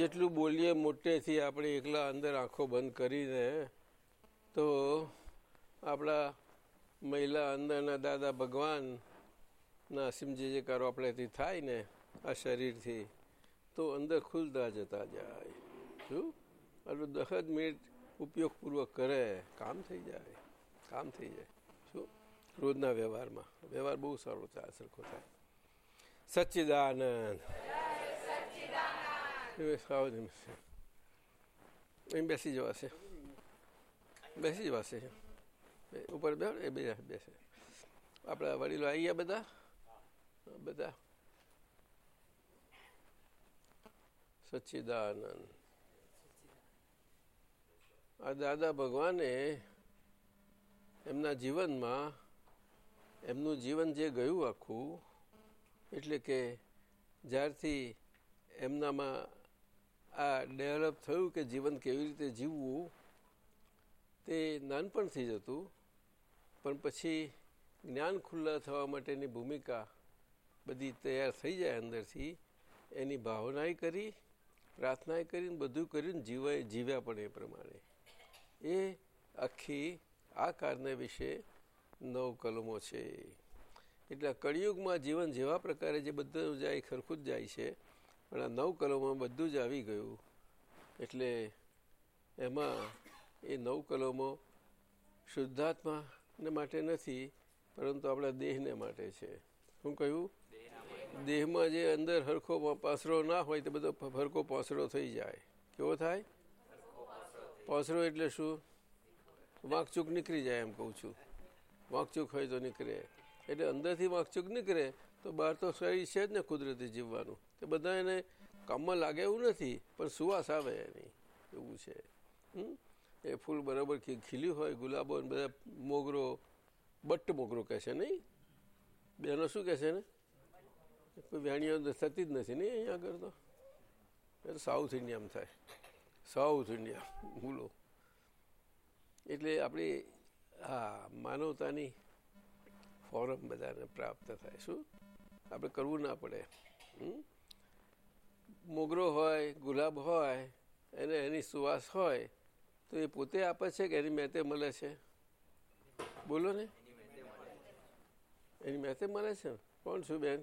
જેટલું બોલીએ મોટેથી આપણે એકલા અંદર આંખો બંધ કરીને તો આપણા મહિલા અંદરના દાદા ભગવાનના અસીમ જે જે કારો આપણેથી થાય ને આ શરીરથી, તો અંદર ખુલતા જતા જાય. શું? આટલું દહદ મિનિટ ઉપયોગપૂર્વક કરે, કામ થઈ જાય, કામ થઈ જાય. શું? રોજના વ્યવહારમાં. વ્યવહાર બહુ સારો થાય સરખો થાય. સચ્ચિદાનંદ. અહીં બેસી જવાશે બેસી જવાશે ઉપર બે એ બે બેસે આપણા વડીલો આવી ગયા બધા બધા સચ્ચિદાનંદ આ દાદા ભગવાને એમના જીવનમાં એમનું જીવન જે ગયું આખું એટલે કે જ્યારથી એમનામાં આ ડેવલપ થયું કે જીવન કેવી રીતે જીવવું, તે નાનપણથી જ હતું. પણ પછી જ્ઞાન ખુલ્લા થવા માટેની ભૂમિકા બધી તૈયાર થઈ જાય અંદરથી. એની ભાવનાએ કરી પ્રાર્થનાએ કરીને બધું કર્યું જીવાય, જીવ્યા પણ એ પ્રમાણે. એ આખી આ કારને વિશે નવ કલમો છે. એટલે કળિયુગમાં જીવન જેવા પ્રકારે જે બધું જાય, ખરખું જ જાય છે. પણ આ નવ કલોમાં બધું જ આવી ગયું. એટલે એમાં એ નવ કલોમો શુદ્ધાત્માને માટે નથી, પરંતુ આપણા દેહને માટે છે. શું કહ્યું? દેહમાં જે અંદર હરખો પાસરો ના હોય તો બધો હરખો પાસરો થઈ જાય. કેવો થાય? પાસરો એટલે શું? વાંકચૂક નીકળી જાય એમ કહું છું. વાંકચૂક હોય તો નીકળે. એટલે અંદરથી વાંકચૂક નીકળે તો બહાર તો શરીર છે જ ને કુદરતી જીવવાનું. તે બધા એને કામમાં લાગે એવું નથી, પણ સુવાસ આવે એની. એવું છે. એ ફૂલ બરાબર ખીલ્યું હોય, ગુલાબો બધા મોગરો, બટ્ટ મોગરો કહે છે નહીં? બેનો શું કહે છે ને કોઈ વ્યાણીઓ થતી જ નથી નહીં અહીંયા આગળ તો? એ સાઉથ ઇન્ડિયામાં થાય. સાઉથ ઇન્ડિયા ભૂલો. એટલે આપણી હા માનવતાની ફોરમ બધાને પ્રાપ્ત થાય. શું? આપણે કરવું ના પડે. મોગરો હોય ગુલાબ હોય એને એની સુવાસ હોય તો એ પોતે આપે છે કે એની મહેતે મળે છે? બોલો ને. એની મહેતે મળે છે? કોણ છું બેન?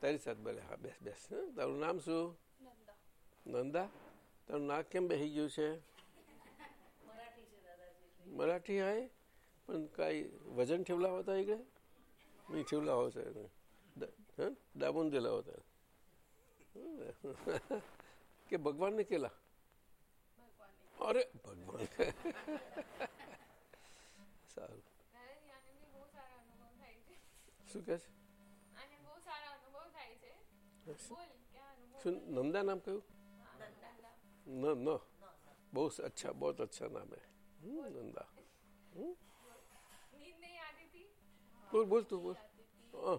તારી સાથે ભલે. હા બેસ બેસ. તારું નામ શું? નંદા. તારું નાક કેમ બેસી ગયું છે? મરાઠી હોય પણ કાંઈ વજન ઠેવલા ઠેવલાવો હતા એકડે નહીં ઠેવલાવો છે दाबून दिला होता की भगवान ने केला अरे भगवान સારું શું કે છે શું નંદા નામ કયું ન ન બહુ અચ્છા બહુ અચ્છા નામ હે નંદા બોલ બોલ તું બોલ હા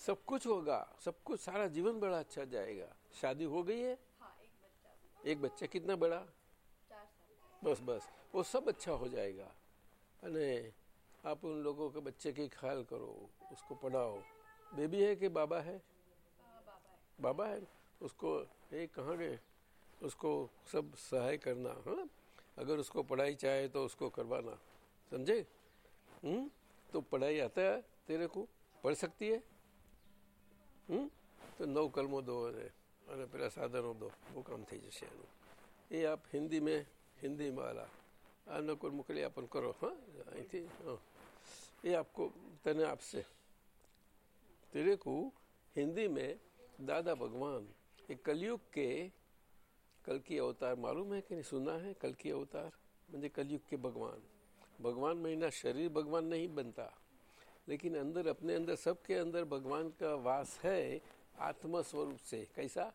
सब कुछ होगा सब कुछ सारा जीवन बड़ा अच्छा जाएगा। शादी हो गई है? हाँ एक बच्चा। एक बच्चा कितना बड़ा? चार साल। बस बस वो सब अच्छा हो जाएगा। अने आप उन लोगों के बच्चे की ख्याल करो उसको पढ़ाओ। बेबी है कि बाबा बाबा है। बाबा है? उसको ये कहाँ गए? उसको सब सहाय करना हाँ? अगर उसको पढ़ाई चाहे तो उसको करवाना। समझे? हम्म? तो पढ़ाई आता है तेरे को? पढ़ सकती है? હમ તો નવ કલમો દો અને અને પેલા સાધનો દો બહુ કામ થઈ જશે એનું એ આપ હિન્દી મેં हिंदी वाला अनुकूल मोकली अपन करो हाँ અહીંથી हाँ ये आपको तने आपसे तेरे को हिंदी में दादा भगवान ये कलयुग के कल की अवतार मालूम है कि नहीं सुना है कल की अवतार म्हणजे कलयुग के भगवान भगवान महीना शरीर भगवान नहीं बनता लेकिन अंदर, अपने अंदर, सबके अंदर भगवान का वास है आत्मा स्वरूप से। कैसा?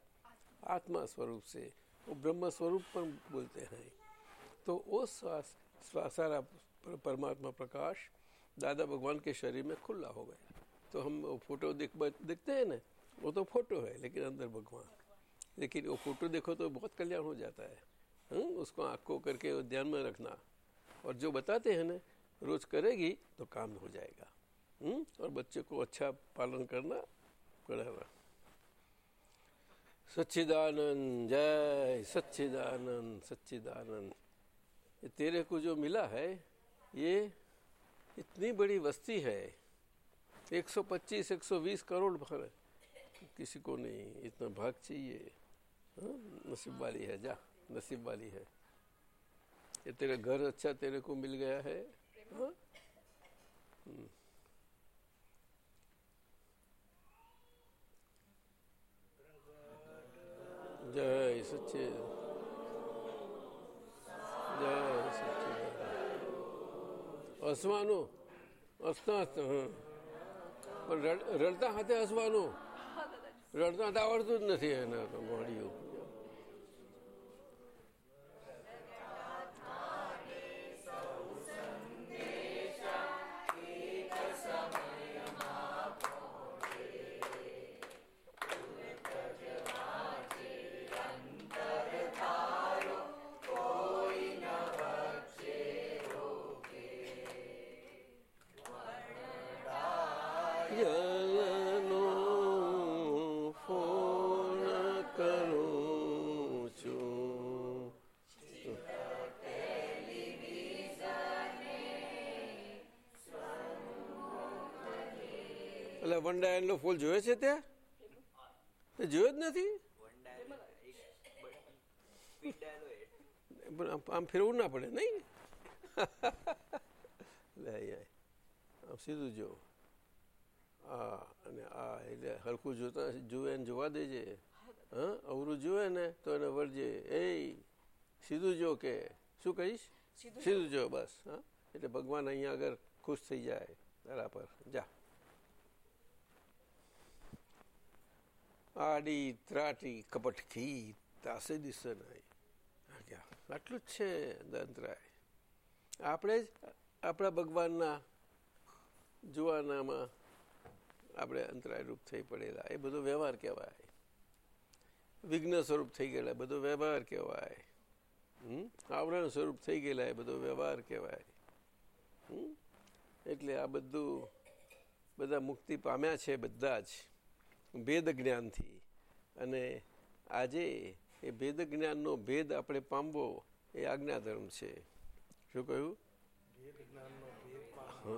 आत्मा स्वरूप से। वो ब्रह्म स्वरूप पर बोलते हैं। तो वो श्वास सारा परमात्मा प्रकाश दादा भगवान के शरीर में खुला हो गया। तो हम वो फ़ोटो देख, देखते हैं ना? वो तो फ़ोटो है, लेकिन अंदर भगवान। लेकिन वो फ़ोटो देखो तो बहुत कल्याण हो जाता है। हुँ? उसको आँख को करके ध्यान में रखना। और जो बताते हैं ना, रोज करेगी तो काम हो जाएगा। हुँ? और बच्चे को अच्छा पालन करना कराना सच्चिदानंद, जय सच्चिदानंद सच्चिदानंद। ये तेरे को जो मिला है, ये इतनी बड़ी वस्ती है। 125 120 करोड़ भर किसी को नहीं, इतना भाग चाहिए। हाँ? नसीब वाली है, जा, नसीब वाली है। ये तेरा घर अच्छा तेरे को मिल गया है। हाँ? જય સચિદ. જય સચિદ. હસવાનું? હસતા હસતા હા પણ રડતા હાથે હસવાનું? રડતા હાથે આવડતું જ નથી એના તો મોડી વન ડાયન નો ફૂલ જોયે છે ત્યાં? જોયું જ નથી? આમ ફેરવું ના પડે નહીં? આમ સીધું જો. આ અને આ એટલે હરખું જોતા જુએ ને જોવા દેજે. હા અવરું જુએ ને તો એને વળજે. એ સીધું જો કે. શું કહીશ? સીધું જો બસ હા. એટલે ભગવાન અહીંયા આગળ ખુશ થઈ જાય. તારા પર. જા. આડી ત્રાટી કપટકી તાસે દિશે નહીં આટલું જ છે દંતરાય આપણે જ આપણા ભગવાનના જોવાનામાં આપણે અંતરાય રૂપ થઈ પડેલા એ બધો વ્યવહાર કહેવાય વિઘ્ન સ્વરૂપ થઈ ગયેલા બધો વ્યવહાર કહેવાય આવરણ સ્વરૂપ થઈ ગયેલા એ બધો વ્યવહાર કહેવાય એટલે આ બધું બધા મુક્તિ પામ્યા છે બધા જ ભેદ જ્ઞાનથી અને આજે એ ભેદ જ્ઞાનનો ભેદ આપણે પામવો એ આજ્ઞાધર્મ છે. શું કહ્યું?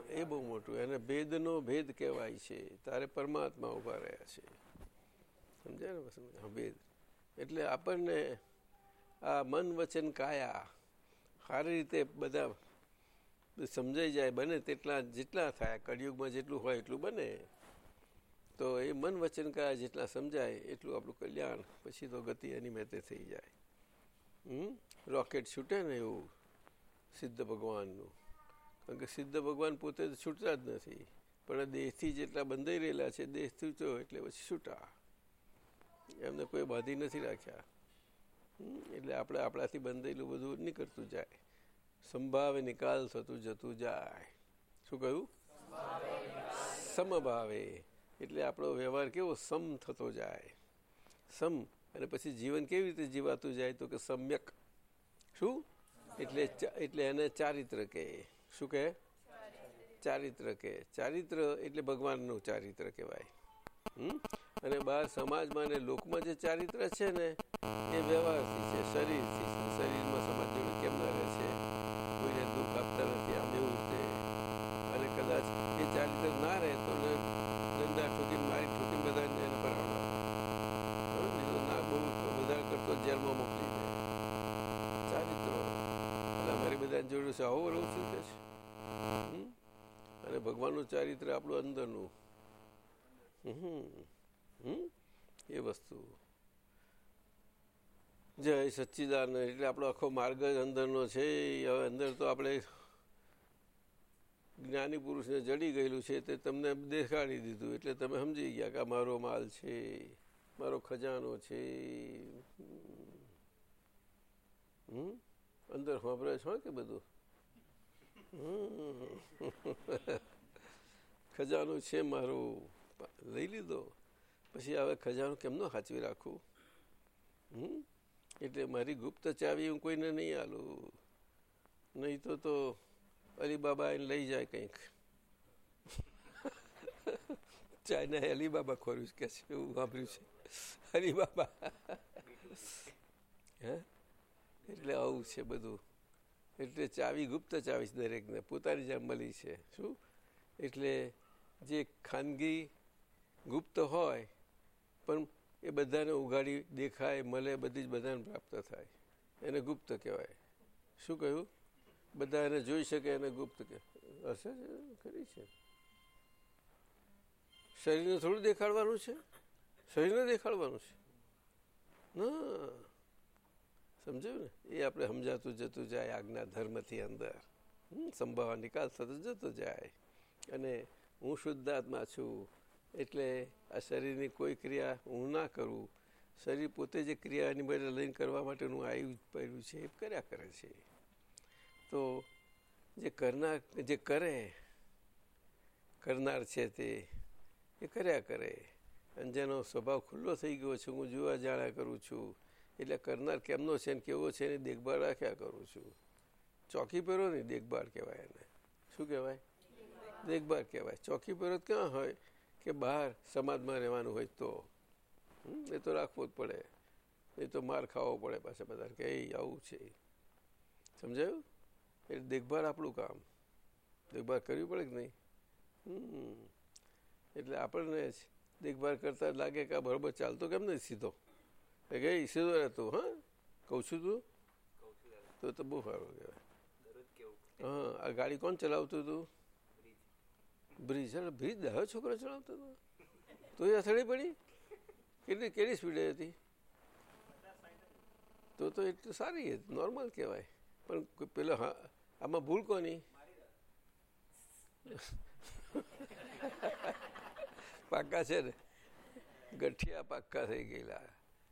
એ બહુ મોટું. એને ભેદનો ભેદ કહેવાય છે. તારે પરમાત્મા ઊભા રહ્યા છે. સમજાય ને ભેદ. એટલે આપણને આ મન વચન કાયા. સારી રીતે બધા સમજાઈ જાય બને તેટલા જેટલા થાય. કળિયુગમાં જેટલું હોય એટલું બને. તો એ મન વચન કયા જેટલા સમજાય એટલું આપણું કલ્યાણ, પછી તો ગતિ એની મેતે થઈ જાય. હમ? રોકેટ છૂટે ને એવું સિદ્ધ ભગવાનનું. કારણ કે સિદ્ધ ભગવાન પોતે તો છૂટતા જ નથી. પણ દેહથી જેટલા બંધાઈ રહેલા છે, દેહ છૂટો એટલે પછી છૂટા. એમને કોઈ બાંધી નથી રાખ્યા. એટલે આપણે આપણાથી બંધાયેલું બધું નીકળતું જાય. સંભાવે નિકાલ થતું જતું જાય. શું કહ્યું? સમભાવે. એટલે આપણો વ્યવહાર કેવો સમ થતો જાય. સમ અને પછી જીવન કેવી રીતે જીવાતું જાય તો કે સમ્યક. શું? એટલે એટલે એને ચારિત્ર કહે. શું કહે? ચારિત્ર કહે. ચારિત્ર એટલે ભગવાનનું ચારિત્ર કહેવાય. અને બહાર સમાજમાં ને લોકમાં જે ચારિત્ર છે ને, એ વ્યવહારથી છે, શરીરથી છે. શરીરમાં સમાજ જોડે કેમ ના રહે છે કોઈને દુઃખ આપતા નથી આમ એવું છે અને કદાચ એ ચારિત્ર ના રહે તો દંડા ઠોકી મારી ઠોકી બધાને એને ભરાવડા ના બહુ વધારે કરતો જેલમાં મોકલી દે ચારિત્રો અમારી જોડે છે, આવો રહું છું? કે અને ભગવાનનું ચારિત્ર આપણું અંદરનું. એ વસ્તુ. જય સચ્ચિદાન એટલે આપણો આખો માર્ગ જ અંદરનો છે. હવે અંદર તો આપણે જ્ઞાની પુરુષને જડી ગયેલું છે, તે તમને દેખાડી દીધું. એટલે તમે સમજી ગયા કે આ મારો માલ છે, મારો ખજાનો છે. હમ? અંદર સાંભળે છો કે બધું? ખજાનો છે મારું. લઈ લીધો. પછી હવે ખજાનું કેમનો સાચવી રાખવું હમ? એટલે મારી ગુપ્ત ચાવી હું કોઈને નહીં આલું. નહીં તો તો અલીબાબા એને લઈ જાય કંઈક. ચાઇના અલીબાબા ખોર્યું કે છે, એવું વાપર્યું છે. અલીબાબા. હે? એટલે આવું છે બધું. એટલે ચાવી, ગુપ્ત ચાવી દરેકને. પોતાની જેમ મળી છે. શું? એટલે જે ખાનગી ગુપ્ત હોય, પણ એ બધાને ઉગાડી દેખાય, મળે, બધી જ બધાને પ્રાપ્ત થાય. એને ગુપ્ત કહેવાય. શું કહ્યું? બધા એને જોઈ શકે, એને ગુપ્ત હશે ખરી છે. શરીરને થોડું દેખાડવાનું છે? શરીરને દેખાડવાનું છે? ના. સમજાયું ને? એ આપણે સમજાતું જતું જાય, આજ્ઞા ધર્મથી અંદર. સંભાવવા નિકાલ થતો જતો જાય. અને હું શુદ્ધાત્મા છું, એટલે આ શરીરની કોઈ ક્રિયા હું ના કરું. શરીર પોતે જે ક્રિયાની બદલે લઈને કરવા માટેનું આવ્યું પડ્યું છે, એ કર્યા કરે છે. તો જે કરનાર, જે કરે, કરનાર છે તે, એ કર્યા કરે. અને જેનો સ્વભાવ ખુલ્લો થઈ ગયો છે, હું જોવા જાણ્યા કરું છું એટલે કરનાર કેમનો છે ને કેવો છે એની દેખભાળ રાખ્યા કરું છું. ચોકી પહેરો ને દેખભાળ કહેવાય એને. શું કહેવાય? દેખભાળ કહેવાય. ચોકી પહેરો ક્યાં હોય? કે બહાર સમાજમાં રહેવાનું હોય તો. એ તો રાખવો જ પડે. એ તો માર ખાવો પડે પાછા બધા કે આવું છે. સમજાયું? એટલે દેખભાળ આપણું કામ. દેખભાળ કરવી પડે કે નહીં? એટલે આપણને દેખભાળ કરતા લાગે કે આ બરોબર ચાલતો કેમ નહીં સીધો? એ ગઈ સીધો રહેતો હા? કહું છું તું? તો તો બહુ સારું કહેવાય. હા આ ગાડી કોણ ચલાવતું હતું? બ્રિજ. બ્રિજ. દહ છોકરો ચલાવતો હતો? તો એ અથડી પડી? કેટલી કેટલી સ્પીડે હતી? તો તો એટલું સારી હતી નોર્મલ કહેવાય. પણ પેલો હા આમાં ભૂલ કોની? પાક્કા છે ને? ગઠિયા પાક્કા થઈ ગયેલા.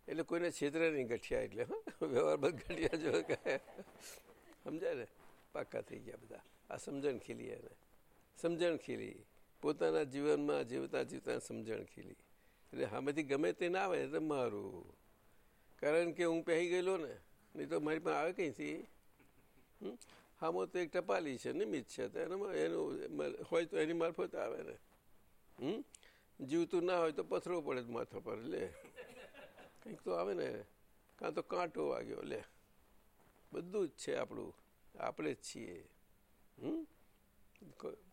એટલે કોઈને છેતરે નહીં ગઠિયા એટલે વ્યવહાર બધું ગઠિયા જો સમજાય ને? પાક્કા થઈ ગયા બધા. આ સમજણ ખીલી એને. સમજણ ખીલી. પોતાના જીવનમાં જીવતા જીવતા સમજણ ખીલી. એટલે આમાંથી ગમે તે ના આવે તો મારું. કારણ કે હું પહેરી ગયેલો ને, નહીં તો મારી પાસે આવે કંઈથી હામો? તો એક ટપાલી છે, નિમિત્ત છે. તો એનામાં એનું હોય તો એની મારફત આવે ને. હમ? જીવતું ના હોય તો પથરો પડે માથા પર, લે. કંઈક તો આવે ને કાં તો કાંટો વાગ્યો લે. બધું જ છે આપણું આપણે જ છીએ. હમ?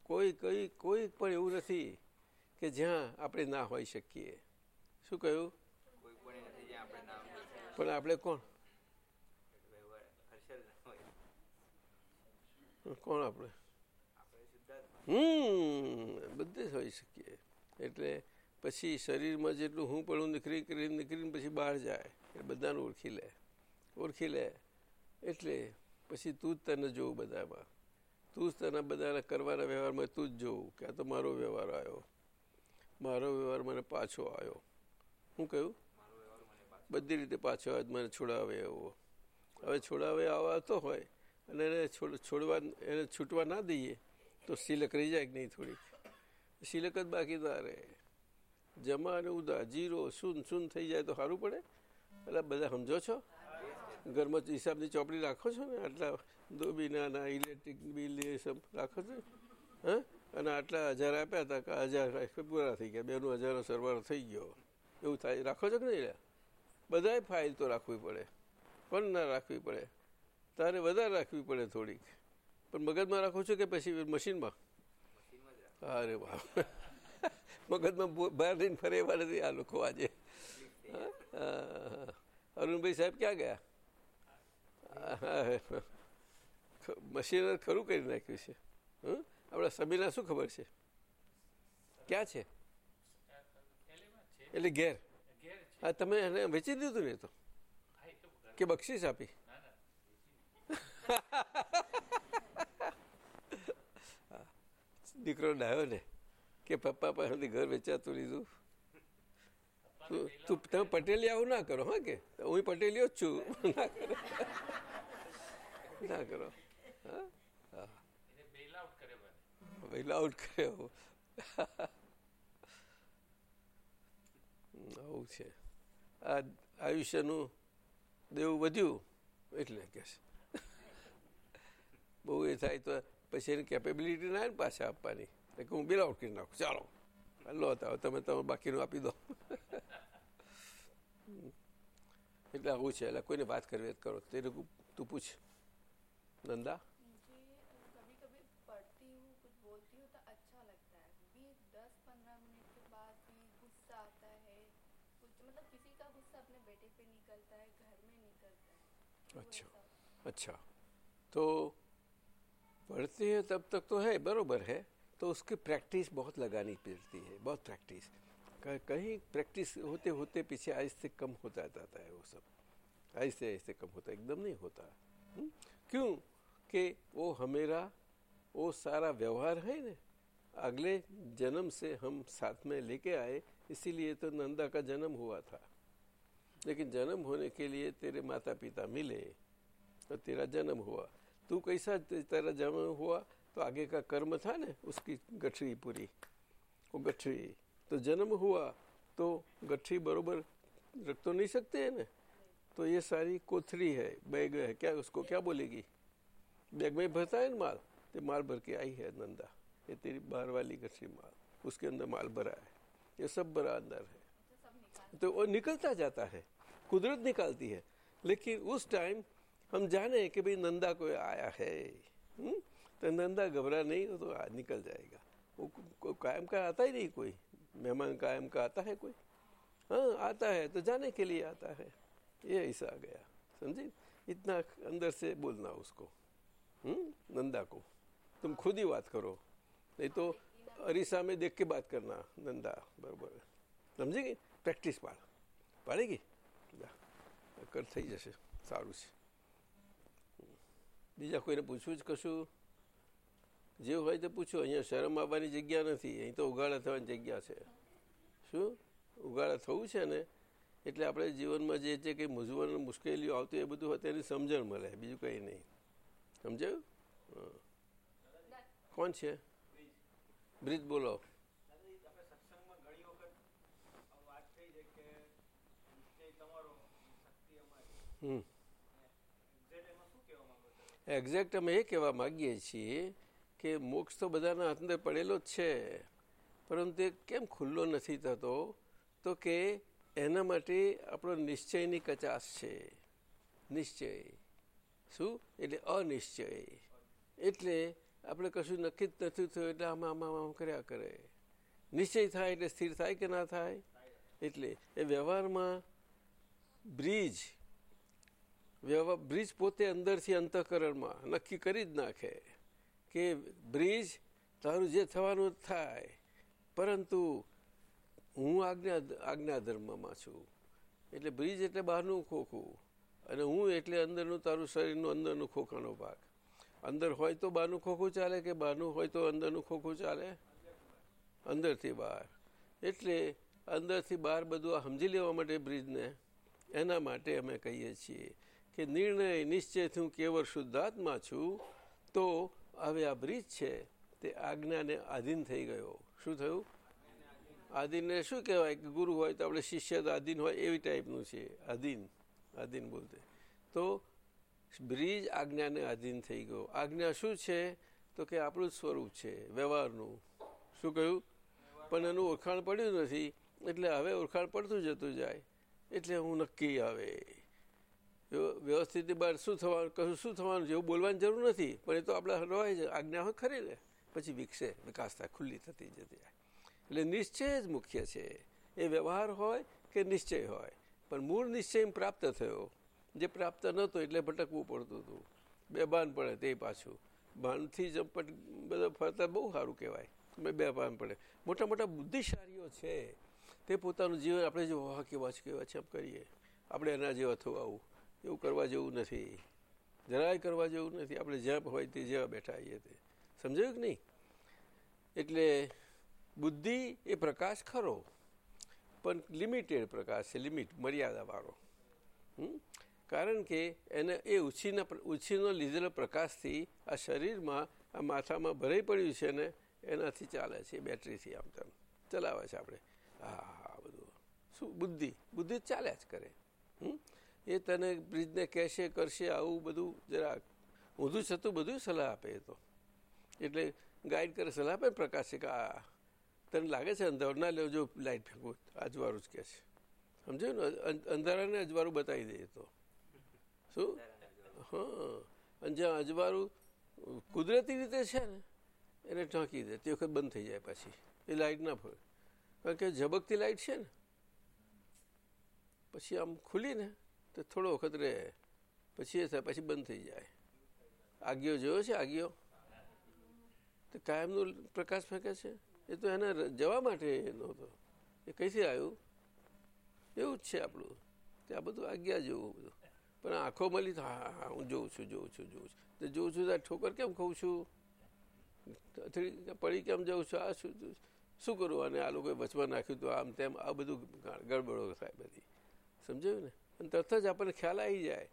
કોઈ કઈ કોઈ પણ એવું નથી કે જ્યાં આપણે ના હોઈ શકીએ. શું કહ્યું? પણ આપણે કોણ? કોણ આપણે? હમ બધે જ હોઈ શકીએ. એટલે પછી શરીરમાં જેટલું હું પણ નીકળી કરી નીકળીને પછી બહાર જાય એ બધાને ઓળખી લે. ઓળખી લે. એટલે પછી તું જ તને જોવું બધામાં. તું જ તને બધાના કરવાના વ્યવહારમાં તું જ જોવું કે તો મારો વ્યવહાર આવ્યો. મારો વ્યવહાર મને પાછો આવ્યો. હું કહ્યું? બધી રીતે પાછો આવે મને છોડાવે એવો. હવે છોડાવે આવતો હોય, અને એને છોડવા, એને છૂટવા ના દઈએ, તો સિલક રહી જાય કે નહીં થોડીક? સિલક જ બાકી ના રહે. જમા અને ઉદા જીરો શૂન શૂન થઈ જાય તો સારું પડે? એટલે બધા સમજો છો? ઘરમાં હિસાબની ચોપડી રાખો છો ને? આટલા દોબીના ના ઇલેક્ટ્રિક બિલ એ સબ રાખો છો? હા? અને આટલા હજાર આપ્યા હતા કે હજાર પૂરા થઈ ગયા. બેનું હજારનો સરવાળો થઈ ગયો. એવું થાય રાખો છો કે નહીં બધાએ ફાઇલ તો રાખવી પડે. પણ ના રાખવી પડે. તારે વધારે રાખવી પડે થોડીક. પણ મગજમાં રાખો છો કે પછી મશીનમાં? અરે વાહ. મગજમાં બહાર રહીને ફરે એવા નથી આ લોકો આજે. અરુણભાઈ સાહેબ ક્યાં ગયા? મશીન ખરું કરી નાખ્યું છે. આપણા સમીરના શું ખબર છે? ક્યાં છે? એટલે ઘેર. હા, તમે એને વેચી દીધું ને તો? કે બક્ષીસ આપી? દીકરો ડાયો ને. કે પપ્પા પાસેથી ઘર વેચાતું લીધું. તું તમે પટેલી આવું ના કરો, હા કે? હું પટેલીઓ જ છું. ના કરો. ના કરો. હા? બેલ આઉટ કર્યો આવું છે. આ આયુષ્યનું દેવું વધ્યું એટલે કે બહુ એ થાય તો પછી એની કેપેબિલિટી ને પાછા આપવાની. કે હું બિલ આઉટ કરી નાખું ચાલો લો તો તમે તમે બાકીનું આપી દો એટલે આવું છે એટલે કોઈને વાત કરવી કરો તેને તું પૂછ નંદા मुझे कभी कभी पढ़ती हूँ कुछ बोलती हूँ तो अच्छा लगता है भी दस पंद्रह मिनट के बाद भी गुस्सा आता है कुछ मतलब किसी का गुस्सा अपने बेटे पे निकलता है घर में निकलता है वो अच्छा। ऐसा- अच्छा तो पढ़ते हैं तब तक तो है बरोबर है तो उसकी प्रैक्टिस बहुत लगानी पड़ती है, बहुत प्रैक्टिस। कहीं प्रैक्टिस होते होते पीछे आहिस्ते कम होता जाता है वो सब। आहिस्ते आहिस्ते कम होता एकदम नहीं होता? क्यों? कि वो हमेरा, वो सारा व्यवहार है ना। अगले जन्म से हम साथ में लेके आए, इसीलिए तो नंदा का जन्म हुआ था। लेकिन जन्म होने के लिए तेरे माता पिता मिले तो तेरा जन्म हुआ। तू कैसा तेरा जन्म हुआ? तो आगे का कर्म था ना, उसकी गठरी पूरी। वो गठरी तो जन्म हुआ तो गठरी बरोबर रख तो नहीं सकते है ना। तो ये सारी कोथरी है, बैग है, क्या उसको क्या बोलेगी? बैग में भरता है माल? तो माल भर के आई है नंदा। ये तेरी बाहर वाली गठरी माल, उसके अंदर माल भरा है। ये सब भरा अंदर है। तो वो निकलता जाता है, कुदरत निकालती है। लेकिन उस टाइम हम जाने कि भाई नंदा कोई आया है हुँ? तो नंदा घबरा नहीं वो तो आ- निकल जाएगा वो को- को कायम का आता ही नहीं कोई मेहमान कायम का आता है कोई हाँ आता है तो जाने के लिए आता है ये ऐसा आ गया समझे इतना अंदर से बोलना उसको हुँ? नंदा को तुम खुद ही बात करो नहीं तो अरीसा में देख के बात करना नंदा बरोबर સમજી પ્રેક્ટિસ પાડ પાડી ગઈ જા, કર થઈ જશે સારું છે બીજા કોઈને પૂછવું જ કશું જે હોય તો પૂછો. અહીંયા શરમ આવવાની જગ્યા નથી. અહીં તો ઉગાડા થવાની જગ્યા છે. શું? ઉગાડા થવું છે ને? એટલે આપણે જીવનમાં જે જે કંઈ મૂંઝવણ, મુશ્કેલીઓ આવતી એ બધું તેની સમજણ મળે. બીજું કંઈ નહીં. સમજાયું? કોણ છે? બ્રિજ બોલો. એક્ઝેક્ટ અમે એ કહેવા માગીએ છીએ કે મોક્ષ તો બધાના અંદર પડેલો જ છે. પરંતુ એ કેમ ખુલ્લો નથી થતો? તો કે એના માટે આપણો નિશ્ચયની કચાશ છે. નિશ્ચય. શું? એટલે અનિશ્ચય. એટલે આપણે કશું નક્કી જ નથી થયું એટલે આમાં આમાં આમ કર્યા કરે. નિશ્ચય થાય એટલે સ્થિર થાય કે ના થાય? એટલે એ વ્યવહારમાં બ્રિજ, વ્યવહાર, બ્રિજ પોતે અંદરથી અંતઃકરણમાં નક્કી કરી જ નાખે. કે બ્રિજ તારું જે થવાનું થાય. પરંતુ હું આજ્ઞા આજ્ઞા ધર્મમાં છું. એટલે બ્રિજ એટલે બહારનું ખોખું. અને હું એટલે અંદરનું તારું શરીરનું અંદરનું ખોખાનો ભાગ. અંદર હોય તો બહારનું ખોખું ચાલે કે બહારનું હોય તો અંદરનું ખોખું ચાલે? અંદરથી બહાર. એટલે અંદરથી બહાર બધું સમજી લેવા માટે બ્રિજને. એના માટે અમે કહીએ છીએ કે નિર્ણય નિશ્ચયથી હું કેવળ શુદ્ધાત્મા છું, તો હવે આ બ્રિજ છે, તે આજ્ઞાને આધીન થઈ ગયો. શું થયું? આધીનને શું કહેવાય કે ગુરુ હોય તો આપણે શિષ્ય તો આધીન હોય એવી ટાઈપનું છે. આધીન આધીન બોલતે. તો બ્રિજ આજ્ઞાને આધીન થઈ ગયો. આજ્ઞા શું છે? તો કે આપણું જ સ્વરૂપ છે, વ્યવહારનું. શું કહ્યું? પણ એનું ઓળખાણ પડ્યું નથી, એટલે હવે ઓળખાણ પડતું જતું જાય. એટલે હું નક્કી આવે. વ્યવસ્થિત બહાર શું થવાનું, કશું શું થવાનું એવું બોલવાની જરૂર નથી, પણ એ તો આપણે હરવાય છે આજ્ઞા હોય ખરી ને. પછી વિકસે વિકાસ થાય ખુલ્લી થતી જતી એટલે નિશ્ચય જ મુખ્ય છે. એ વ્યવહાર હોય કે નિશ્ચય હોય. પણ મૂળ નિશ્ચય પ્રાપ્ત થયો. જે પ્રાપ્ત નહોતો એટલે ભટકવું પડતું હતું. બે બાન પડે તે પાછું. બાનથી ઝપટ બધા ફરતા બહુ સારું કહેવાય. બે બાન પડે. મોટા મોટા બુદ્ધિશાળીઓ છે. તે પોતાનું જીવન આપણે જો વાહ, કેવા છે કેવા છે એમ કરીએ. આપણે એના જેવા થવું આવું. એવું કરવા જેવું નથી. જરાય કરવા જેવું નથી. આપણે જ્યાં હોય તે જેવા બેઠા આવીએ તે. સમજાયું કે નહીં? એટલે બુદ્ધિ એ પ્રકાશ ખરો, પણ લિમિટેડ પ્રકાશ છે, લિમિટ, મર્યાદાવાળો? કારણ કે એને એ ઉછીના ઉછીનો લીધેલો પ્રકાશથી આ શરીરમાં, આ માથામાં ભરાઈ પડ્યું છે ને, એનાથી ચાલે છે, બેટરીથી આમ તેમ. ચલાવે છે આપણે. હા હા, બધું. શું? બુદ્ધિ. બુદ્ધિ ચાલ્યા જ કરે. હમ? એ તને બ્રિજને કહેશે, કરશે, આવું બધું જરા ઊંધું છતું બધું સલાહ આપે એ તો. એટલે ગાઈડ કરે, સલાહ આપે પ્રકાશે કે આ, તને લાગે છે અંધારું? ના લેવજો લાઈટ ફેંકવું અજવાળું જ કહે છે. સમજ્યું ને? અંધારાને અજવાળું બતાવી દે તો. શું? હા. અને જ્યાં અજવાળું કુદરતી રીતે છે ને, એને ઢાંકી દે. તે વખત બંધ થઈ જાય પાછી. એ લાઈટ ના ફરે. કારણ કે ઝબકતી લાઈટ છે ને, પછી આમ ખુલી ને તો થોડો વખત રહે. પછી એ થાય, પછી બંધ થઈ જાય. આગિયો જોયો છે આગિયો તો કાયમનું પ્રકાશ ફેંકે છે? એ તો એને જવા માટે નહોતો. એ કઈથી આવ્યું? એવું જ છે આપણું. તે આ બધું આજ્ઞા જેવું બધું. પણ આંખો મળી તો, હા હા, હું જોઉં છું જોઉં છું જોઉં છું. તો જોઉં છું તો ઠોકર કેમ ખાઉં છું? થોડી પડી કેમ જાઉં છું? આ શું શું કરું? અને આ લોકોએ વચમાં નાખ્યું તો આમ તેમ આ બધું ગડબડો થાય બધી. સમજાયું ને? તરત જ આપણને ખ્યાલ આવી જાય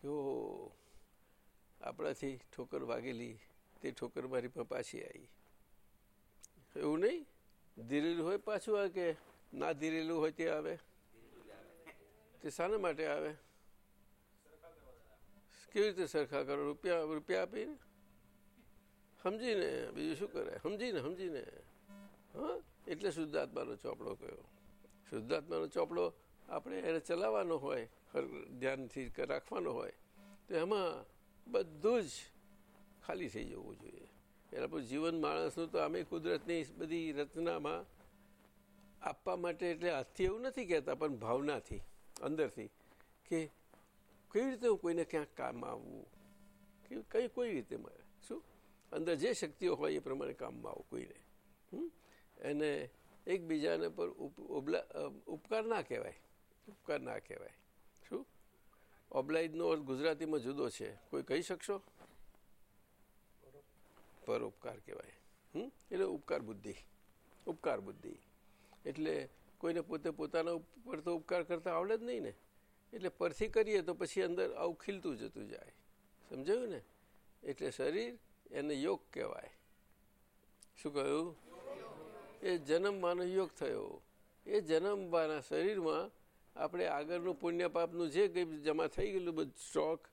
કે ઓ આપણાથી ઠોકર વાગેલી, તે ઠોકર મારી પર પાછી આવી. એવું નહીં? ધીરેલું હોય પાછું આવે કે ના ધીરેલું હોય તે આવે? તે શાના માટે આવે? કેવી રીતે સરખા કરો? રૂપિયા રૂપિયા આપીને? સમજીને બીજું શું કરે સમજીને સમજીને. હા? એટલે શુદ્ધાત્માનો ચોપડો કયો? શુદ્ધાત્માનો ચોપડો આપણે એને ચલાવવાનો હોય ધ્યાનથી રાખવાનો હોય, તો એમાં બધું જ ખાલી થઈ જવું જોઈએ. એના પર જીવન માણસનું તો અમે કુદરતની બધી રચનામાં આપવા માટે એટલે હાથથી એવું નથી કહેતા, પણ ભાવનાથી, અંદરથી, કે કેવી રીતે હું કોઈને ક્યાંક કામ આવવું કે કઈ કોઈ રીતે મારે? શું? અંદર જે શક્તિઓ હોય એ પ્રમાણે કામમાં આવું કોઈને? એને એકબીજાને પર ઉપ- ઓબલા- ઉપકાર ના કહેવાય. ઉપકાર ના કહેવાય. શું? ઓબ્લાઇજનો અર્થ ગુજરાતીમાં જુદો છે. કોઈ કહી શકશો? પરોપકાર કહેવાય. હમ? એટલે ઉપકાર બુદ્ધિ. ઉપકાર બુદ્ધિ. એટલે કોઈને પોતે પોતાના ઉપર તો ઉપકાર કરતા આવડે જ નહીં ને. એટલે પરથી કરીએ તો પછી અંદર આવું ખીલતું જતું જાય. સમજાયું ને? એટલે શરીર એને યોગ કહેવાય. શું કહ્યું? એ જન્મવાનો યોગ થયો. એ જન્મવાના શરીરમાં આપણે આગળનું પુણ્ય પાપનું જે કંઈ જમા થઈ ગયેલું, બધું સ્ટોક,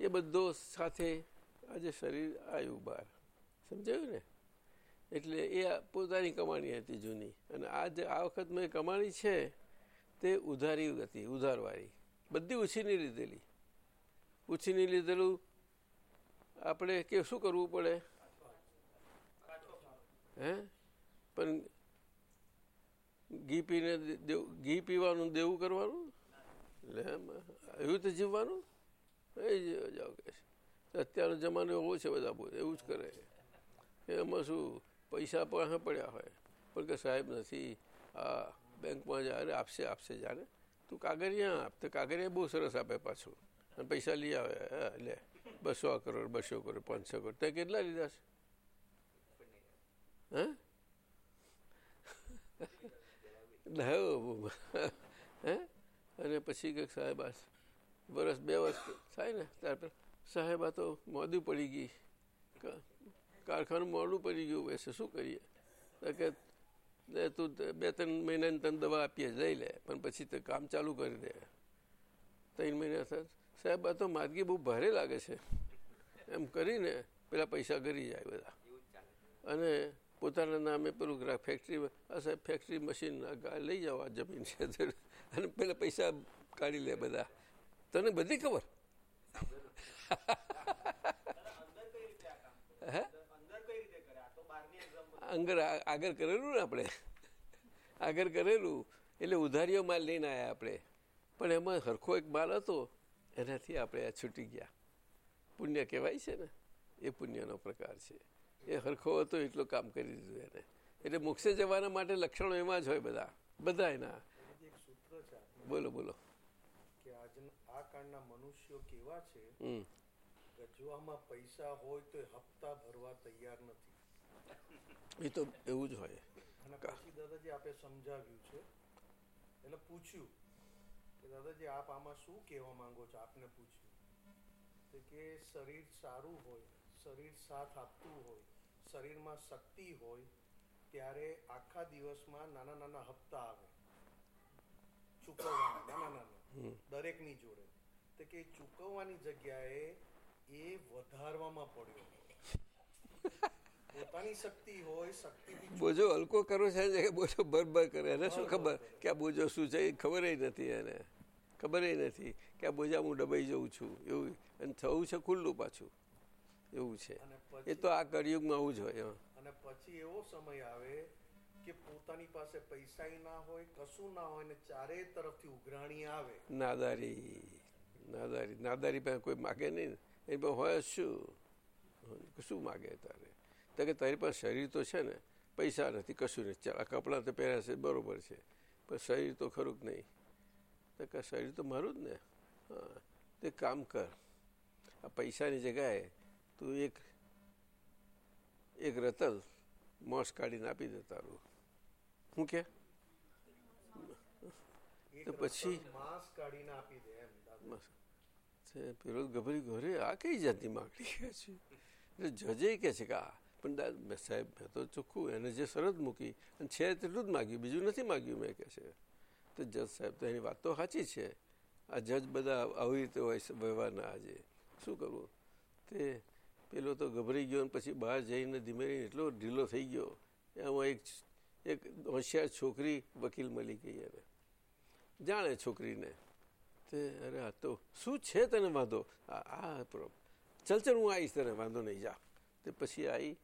એ બધો સાથે આજે શરીર આવ્યું બહાર. સમજાયું ને? એટલે એ પોતાની કમાણી હતી જૂની. અને આ જે આ વખત મેં કમાણી છે તે ઉધારી હતી, ઉધારવાળી. બધી ઉછીની લીધેલી. ઉછીની લીધેલું આપણે કે શું કરવું પડે? હે? પણ ઘી પીને ઘી પીવાનું દેવું કરવાનું? એમ એવું તો જીવવાનું? એ જ જાઓ કે છે. અત્યારનો જમાનો એવો છે બધા એવું જ કરે. એમાં શું પૈસા પાસે પડ્યા હોય. પણ કે સાહેબ નથી આ બેંકમાં જા અરે આપશે આપશે જાણે. તું કાગળિયા આપ તો કાગળિયા બહુ સરસ આપે પાછું. અને પૈસા લઈ આવે હા, લે. બસો કરોડ બસો કરોડ પાંચસો કરોડ. તે કેટલા લીધા છે? હે? લાવ્યો હે? અને પછી કંઈક સાહેબ વર્ષ બે વર્ષ થાય ને, ત્યાર પર સાહેબ તો મોડું પડી ગઈ. કારખાનું મોડું પડી ગયું વેસે શું કરીએ? કે તું બે, ત્રણ મહિનાની તને દવા આપીએ, લઈ લે, પણ પછી તે કામ ચાલુ કરી દે. ત્રણ મહિના સાહેબ, આ તો માદગી બહુ ભારે લાગે છે. એમ કરીને પેલા પૈસા કરી જાય બધા. અને પોતાના નામે પેલું ફેક્ટરી ફેક્ટરી મશીન લઈ જાઓ આ જમીન છે. અને પેલા પૈસા કાઢી લે બધા. તને બધી ખબર? અંગર આગળ કરેલું ને આપણે? આગળ કરેલું. એટલે ઉધારીઓ માલ લઈને આવ્યા આપણે. પણ એમાં હરખો એક માલ હતો. એનાથી આપણે આ છૂટી ગયા. પુણ્ય કહેવાય છે ને? એ પુણ્યનો પ્રકાર છે. એ હરખો હતો એટલું કામ કરી દીધું એને. એટલે મોક્ષે જવાના માટે લક્ષણો એમાં જ હોય બધા બધા એના. એક સૂત્ર છે બોલો બોલો. કે આ કાળના મનુષ્યો કેવા છે? ગજવામાં પૈસા હોય તો હપ્તા ભરવા તૈયાર નથી. એ તો એવું જ હોય. અને પછી દાદાજી આપે સમજાવ્યું છે. એટલે પૂછ્યું કે દાદાજી આપ આમાં શું કહેવા માંગો છો? આપને પૂછ્યું. કે શરીર સારું હોય શરીર સાથ આપતું હોય શરીરમાં શક્તિ હોય ત્યારે આખા દિવસમાં નાના નાના હપ્તા આવે. ચૂકવવાના નાના નાના. દરેકની જોડે. તો કે ચૂકવવાની જગ્યાએ એ વધારવામાં પડ્યો. પોતાની શક્તિ હોય શક્તિ બોજો હલકો કરો છે બોજો બરબર કરે. એને શું ખબર કે આ બોજો શું છે? એ ખબર નથી એને. ખબર નથી કે આ બોજા હું ડબાઈ જઉં છું. એવું. અને થવું છે ખુલ્લું પાછું. એવું છે. એ તો આ કળિયુગમાં આવું જ હોય અને પછી એવો સમય આવે કે પોતાની પાસે પૈસા ના હોય કશું ના હોય ને ચારે તરફથી ઉઘરાણી આવે. નાદારી નાદારી નાદારી પાસે કોઈ માગે નહીં એ પણ હોય શું? શું માગે તારે? તો કે તારી પાસે શરીર તો છે ને પૈસા નથી કશું નથી. ચાલ કપડાં તો પહેર્યા છે બરોબર છે. પણ શરીર તો ખરું જ નહીં? તો કે શરીર તો મારું જ ને. હા તે કામ કર. આ પૈસાની જગ્યાએ તું એક એક રતલ માંસ કાઢીને આપી દે તારું. શું કે? તો પછી- પેલો ગભરી ઘરે આ કઈ જાતની માગણી છે? એટલે જજે કે છે કે આ પણ દાદા સાહેબ મેં તો ચોખ્ખું એને જે શરત મૂકી અને છે તેટલું જ માગ્યું બીજું નથી માગ્યું મેં કે છે. તો જજ સાહેબ તો એની વાત તો સાચી છે. આ જજ બધા આવી રીતે હોય વ્યવહારના આજે. શું કરવું તે પેલો તો ગભરાઈ ગયો અને પછી બહાર જઈને ધીમે એટલો ઢીલો થઈ ગયો એમાં એક એક હોશિયાર છોકરી વકીલ મળી ગઈ અરે જાણે છોકરીને. તે અરે આ તો શું છે તને વાંધો? આ ચલ ચલ હું આવીશ તને, વાંધો નહીં, જા. તે પછી આવી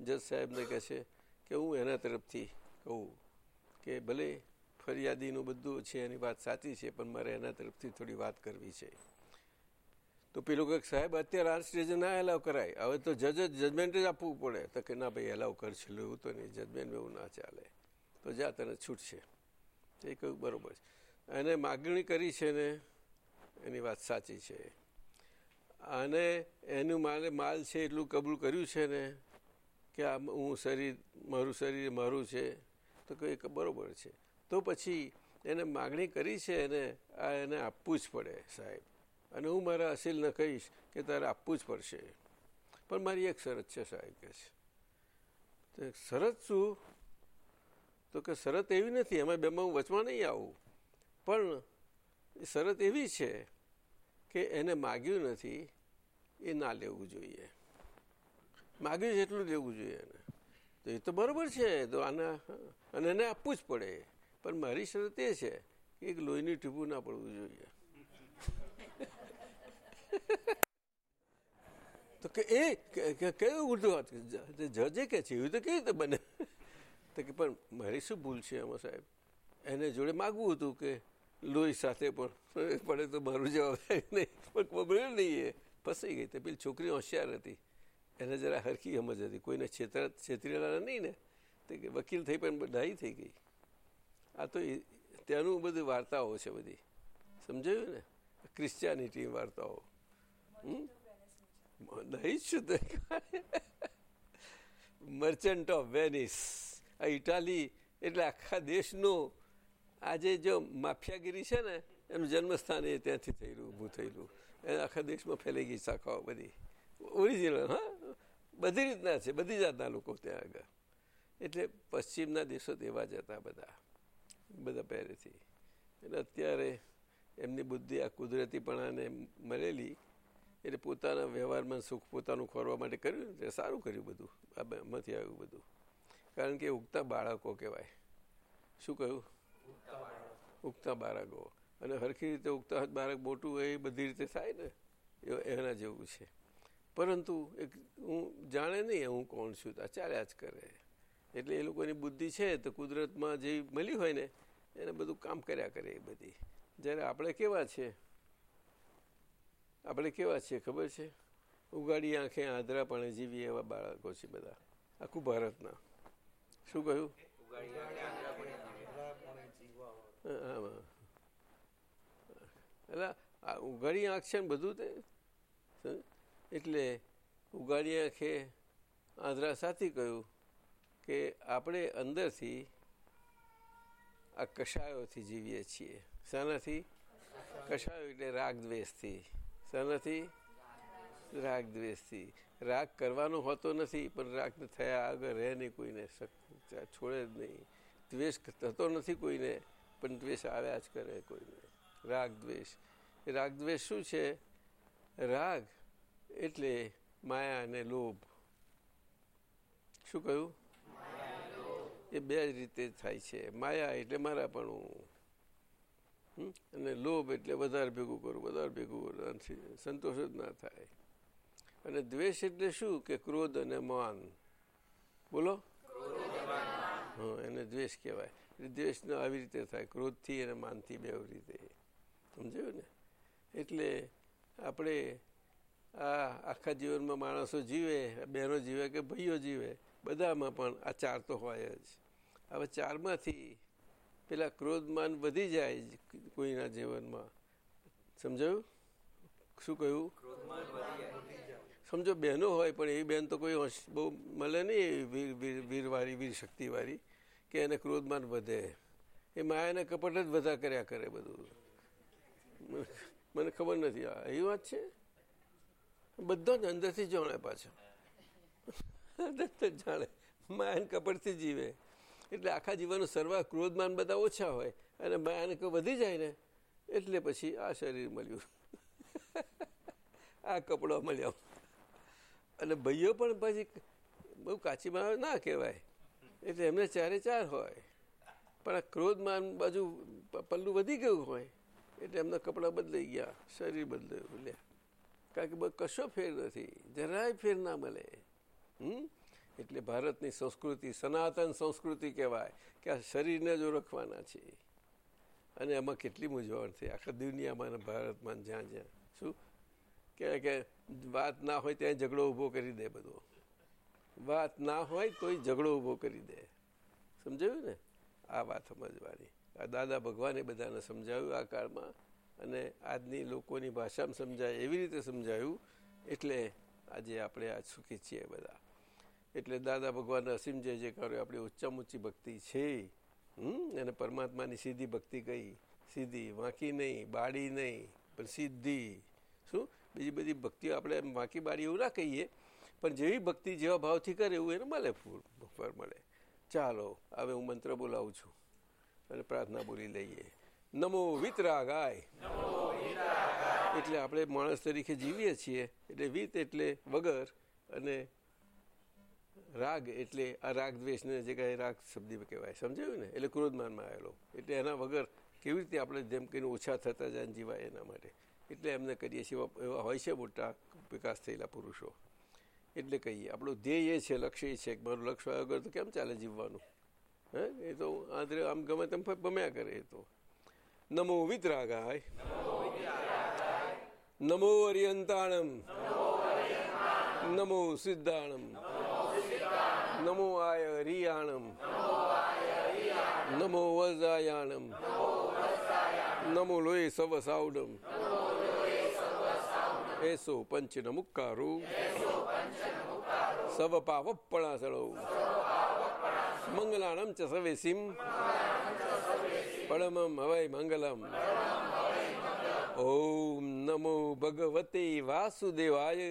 જજ સાહેબને કહે છે કે હું એના તરફથી કહું કે ભલે ફરિયાદીનું બધું છે, એની વાત સાચી છે, પણ મારે એના તરફથી થોડી વાત કરવી છે. તો પેલું કંઈક સાહેબ, અત્યારે આ સ્ટેજે ના એલાવ કરાય. હવે તો જજ જ જજમેન્ટ જ આપવું પડે. તો કે, ના ભાઈ એલાવ કરશે. એવું તો નહીં. જજમેન્ટ એવું ના ચાલે. તો જા, તને છૂટશે. એ કહ્યું, બરાબર છે. એને માગણી કરી છે ને, એની વાત સાચી છે. અને એનું માલે, માલ છે એટલું કબૂલ કર્યું છે ને, કે આ હું શરીર, મારું શરીર મારું છે. તો કંઈક બરાબર છે. તો પછી એને માગણી કરી છે એને આ એને આપવું જ પડે, સાહેબ. અને હું મારા અસીલને કહીશ કે તારે આપવું જ પડશે. પણ મારી એક શરત છે સાહેબ કે છે. શરત શું? તો કે શરત એવી નથી, એમાં બેમાં હું વચમાં નહીં આવું. પણ શરત એવી છે કે એને માગ્યું નથી, એ ના લેવું જોઈએ. માગ્યું છે એટલું લેવું જોઈએ એને. તો એ તો બરાબર છે, તો આના, અને એને આપવું જ પડે. પણ મારી શરત એ છે કે એક લોહીની ટીપું ના પડવું જોઈએ. કે એ કયું ઉલટું વાત જજે કે છે? એવું તો કેવી રીતે બને તો કે પણ મારી શું ભૂલ છે એમાં સાહેબ? એને જોડે માગવું હતું કે લોહી સાથે પણ. પડે તો મારું જવાબ નહીં. પણ ખબર નહીં એ. ફસાઈ ગઈ. તો પેલી છોકરી હોશિયાર હતી. એને જરા હરખી સમજ હતી. કોઈને છેતરા છેતરેલા નહીં ને. તો કે વકીલ થઈ પણ ડાહી થઈ ગઈ. આ તો ત્યાંનું બધી વાર્તાઓ છે બધી. સમજાયું ને? ક્રિશ્ચિયાનિટી વાર્તાઓ. હમ? શું મર્ચન્ટ ઓફ વેનિસ આ ઇટાલી, એટલે આખા દેશનું આજે જો માફિયાગીરી છે ને, એનું જન્મસ્થાન એ ત્યાંથી થયેલું, ઊભું થયેલું. એ આખા દેશમાં ફેલાઈ ગઈ શાખાઓ બધી. ઓરિજિનલ હા? બધી રીતના છે, બધી જાતના લોકો ત્યાં આગળ. એટલે પશ્ચિમના દેશો તેવા જ હતા બધા બધા પહેરેથી. એટલે અત્યારે એમની બુદ્ધિ આ કુદરતીપણાને મળેલી એટલે પોતાના વ્યવહારમાં સુખ પોતાનું ખોરવા માટે કર્યું ને સારું કર્યું બધું. આ એમાંથી આવ્યું બધું. કારણ કે ઉગતા બાળકો કહેવાય. શું કહ્યું? ઉગતા બાળકો. અને હરખી રીતે ઉગતા બાળક મોટું હોય એ બધી રીતે થાય ને, એ- એના જેવું છે. પરંતુ એક હું જાણે નહીં હું કોણ છું તો ચાલ્યા જ કરે. એટલે એ લોકોની બુદ્ધિ છે તો કુદરતમાં જે મળી હોય ને, એને બધું કામ કર્યા કરે એ બધી. જ્યારે આપણે કેવા છે આપણે કેવા છીએ ખબર છે? ઉગાડી આંખે આંધળાપણે જીવી એવા બાળકો છે બધા. આખું ભારતના. શું કહ્યું? એટલે ઉગાડી આંખ છે ને બધું તે? એટલે ઉગાડી આંખે આંધ્રા સાથી કહ્યું કે આપણે અંદરથી આ કષાયોથી જીવીએ છીએ. શાનાથી? કષાયો એટલે રાગ દ્વેષથી શાનાથી રાગ દ્વેષથી. રાગ કરવાનો હોતો નથી, પણ રાગ થયા આગળ રહે નહીં કોઈને છોડે જ નહીં. દ્વેષ થતો નથી કોઈને, પણ દ્વેષ આવ્યા જ કરે કોઈને. રાગ દ્વેષ. રાગ દ્વેષ શું છે? રાગ એટલે માયા અને લોભ. શું કહ્યું? એ બે જ રીતે થાય છે. માયા એટલે મારા પણ અને લોભ એટલે વધારે ભેગું કરું, વધારે ભેગું કરું. સંતોષ જ ના થાય. અને દ્વેષ એટલે શું? કે ક્રોધ અને માન. બોલો? હા, એને દ્વેષ કહેવાય. દ્વેષનો આવી રીતે થાય. ક્રોધથી અને માનથી બે રીતે. સમજાયું ને? એટલે આપણે આ આખા જીવનમાં માણસો જીવે, બહેનો જીવે કે ભાઈઓ જીવે, બધામાં પણ આ ચાર તો હોય જ. હવે ચારમાંથી પેલા ક્રોધમાન વધી જાય કોઈના જીવનમાં. સમજાયું? શું કહ્યું? સમજો, બહેનો હોય, પણ એ બહેન તો કોઈ બહુ મળે નહીં વીર વીરવાળી વીર શક્તિવાળી કે એને ક્રોધમાન વધે. એ માયાને કપટ જ બધા કર્યા કરે બધું. મને ખબર નથી, આ એવી વાત છે? બધો જ અંદરથી જાણે પાછા. અંદરથી જાણે. માયાને કપટથી જીવે. એટલે આખા જીવનનો સર્વા ક્રોધમાન બધા ઓછા હોય અને માયાને વધી જાય ને, એટલે પછી આ શરીર મળ્યું. આ કપડો મળ્યો. અને ભાઈઓ પણ પછી બહુ કાચીમાં ના કહેવાય. એટલે એમને ચારે ચાર હોય. પણ આ ક્રોધમાન બાજુ પલ્લું વધી ગયું હોય, એટલે એમના કપડાં બદલાઈ ગયા, શરીર બદલાયું. લે. કારણ કે કશો ફેર નથી. જરાય ફેર ના મળે. હમ? એટલે ભારતની સંસ્કૃતિ સનાતન સંસ્કૃતિ કહેવાય કે આ શરીરને જ ઓળખવાના છે. અને એમાં કેટલી મૂંઝવણ થઈ આખા દુનિયામાં ભારતમાં જ્યાં જ્યાં. શું? કહેવાય કે વાત ના હોય ત્યાં ઝઘડો ઊભો કરી દે બધો. વાત ના હોય તોય ઝઘડો ઊભો કરી દે. સમજાયું ને? આ વાત સમજવાની. આ દાદા ભગવાને બધાને સમજાવ્યું આ કાળમાં. અને આજની લોકોની ભાષામાં સમજાય એવી રીતે સમજાયું. એટલે આજે આપણે આ સુખી છીએ બધા. એટલે દાદા ભગવાન અસીમ જે જે કર્યો આપણી ઉચ્ચમ ઊંચી ભક્તિ છે. હમ? અને પરમાત્માની સીધી ભક્તિ કઈ સીધી, વાંકી નહીં, બાળી નહીં, પણ સીધી. શું? બીજી બધી ભક્તિઓ આપણે વાંકી બાળી એવું ના કહીએ, પણ જેવી ભક્તિ જેવા ભાવથી કરે એવું એને મળે ફૂલ, ફળ મળે. ચાલો, હવે હું મંત્ર બોલાવું છું અને પ્રાર્થના બોલી લઈએ. નમો વિતરાગાય. એટલે આપણે માણસ તરીકે જીવીએ છીએ, એટલે વિત એટલે વગર અને રાગ એટલે આ રાગ દ્વેષને જે કાંઈ રાગ શબ્દ કહેવાય. સમજાયું ને? એટલે ક્રોધમાનમાં આવેલો. એટલે એના વગર કેવી રીતે આપણે જેમ કહીને ઓછા થતા જાય જીવાય એના માટે? એટલે એમને કરીએ છીએ, એવા હોય છે મોટા વિકાસ થયેલા પુરુષો. એટલે કહીએ, આપણું ધ્યેય એ છે, લક્ષ્ય એ છે કે મારું લક્ષ્ય વગર તો કેમ ચાલે જીવવાનું? હે? એ તો આંતરે આમ ગમે તેમ ગમ્યા કરે એ તો. નમો વિતરાગાય. નમો અરિયંતાણમ. નમો સિદ્ધાણમ. નમો આય હરિયાણમ નમો વજાયાણમ નમો લોય સવ સાવડમ એસો પંચ નમુકારો સવ પાવપણાસળો મંગલાણમ ચ સવેસીમ પરમમ હવય મંગલમ ઓમ નમો ભગવતે વાસુદેવાય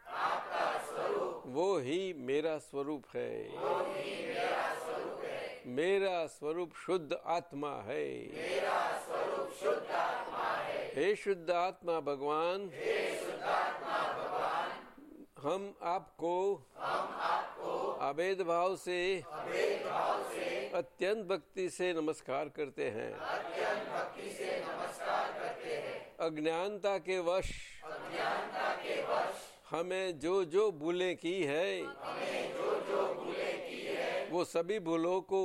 वो ही मेरा स्वरूप है। मेरा स्वरूप शुद्ध आत्मा है। हे। शुद्ध आत्मा भगवान। हम आपको अभेद भाव से अत्यंत भक्ति से नमस्कार करते हैं। अज्ञानता के वश हमें जो जो भूले की है, वो सभी भूलों को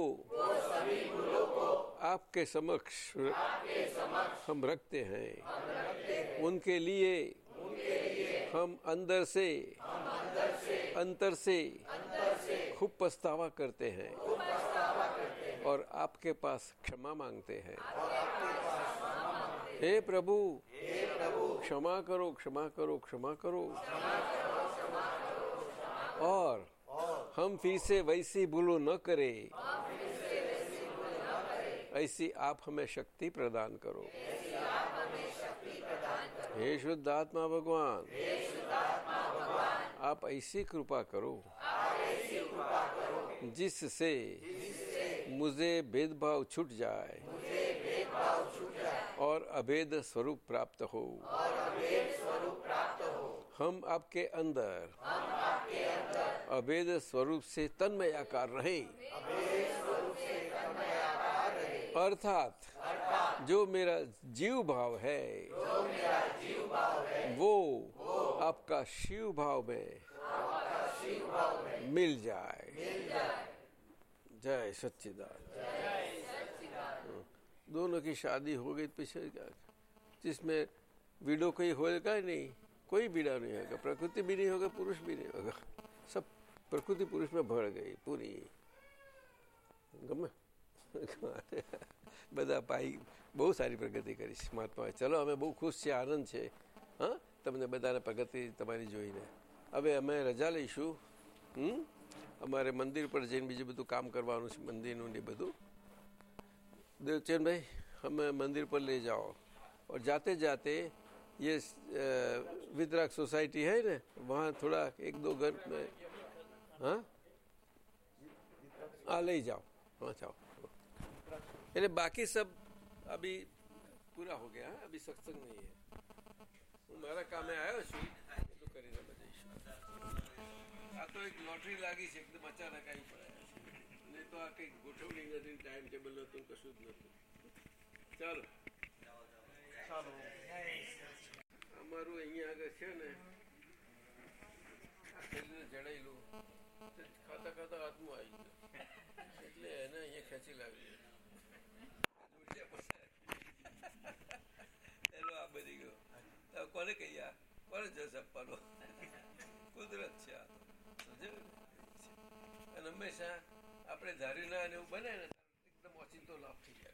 आपके समक्ष हम रखते हैं। उनके लिए हम अंदर से, अंतर से खूब पछतावा करते हैं और आपके पास क्षमा मांगते हैं। हे प्रभु, क्षमा करो क्षमा करो क्षमा करो। और हम फिर से वैसी भूलो न करें। ऐसी आप हमें शक्ति प्रदान करो। हे शुद्ध आत्मा भगवान, आप ऐसी कृपा करो, जिससे मुझे भेदभाव छूट जाए। और अभेद स्वरूप प्राप्त हो। और अभेद स्वरूप प्राप्त हो हम आपके अंदर। हम आपके अंदर अभेद स्वरूप से तन्मय आकार रहे। अर्थात जो मेरा जीव भाव है जो मेरा जीव भाव है वो, वो आपका शिव भाव में आपका शिव भाव में मिल जाए मिल जाए। जय सच्चिदानंद। दोनों की शादी हो गई पीछे क्या जिसमें विडो कोई होगा ही नहीं कोई बीड़ा नहीं होगा प्रकृति भी नहीं होगा पुरुष भी नहीं होगा सब प्रकृति पुरुष में भर गई पूरी ગમે બધા પાઈ બહુ સારી પ્રગતિ કરી છે મહાત્માએ ચલો અમે બહુ ખુશ છીએ આનંદ છે હા તમને બધાને પ્રગતિ તમારી જોઈને હવે અમે રજા લઈશું હમ અમારે મંદિર પર જઈને બીજું બધું કામ કરવાનું છે મંદિરનું ને બધું देवचंद भाई हमें मंदिर पर ले जाओ और जाते जाते ये वितराग सोसाइटी है ना वहाँ थोड़ा एक दो घर में हाँ हाँ ले जाओ हाँ जाओ એટલે બાકી सब अभी पूरा हो गया है अभी सत्संग नहीं है હું મારા કામે આવ્યો છું એટલું કરીને અમે જઈશું આ તો એક લોટરી લાગી છે એકદમ અચાનક આવી પડ્યા છે નહીં તો આ કઈ ગોઠવણી નથી ટાઈમ ટેબલ નતું કશું જ નતું ચાલો. ચાલો. અમારું અહીંયા આગળ છે ને જડાયેલું. ખાતા ખાતા હાથમાં આવી ગયું. એટલે એને અહીંયા ખેંચી લાવી એનો આ બધી ગયો. કોને કહીએ આ? કોને જસ આપવાનો? કુદરત છે આ તો. અને હંમેશા આપણે ધાર્યું ના એવું બને ને એકદમ ઓચિંતો લાભ થઈ જાય.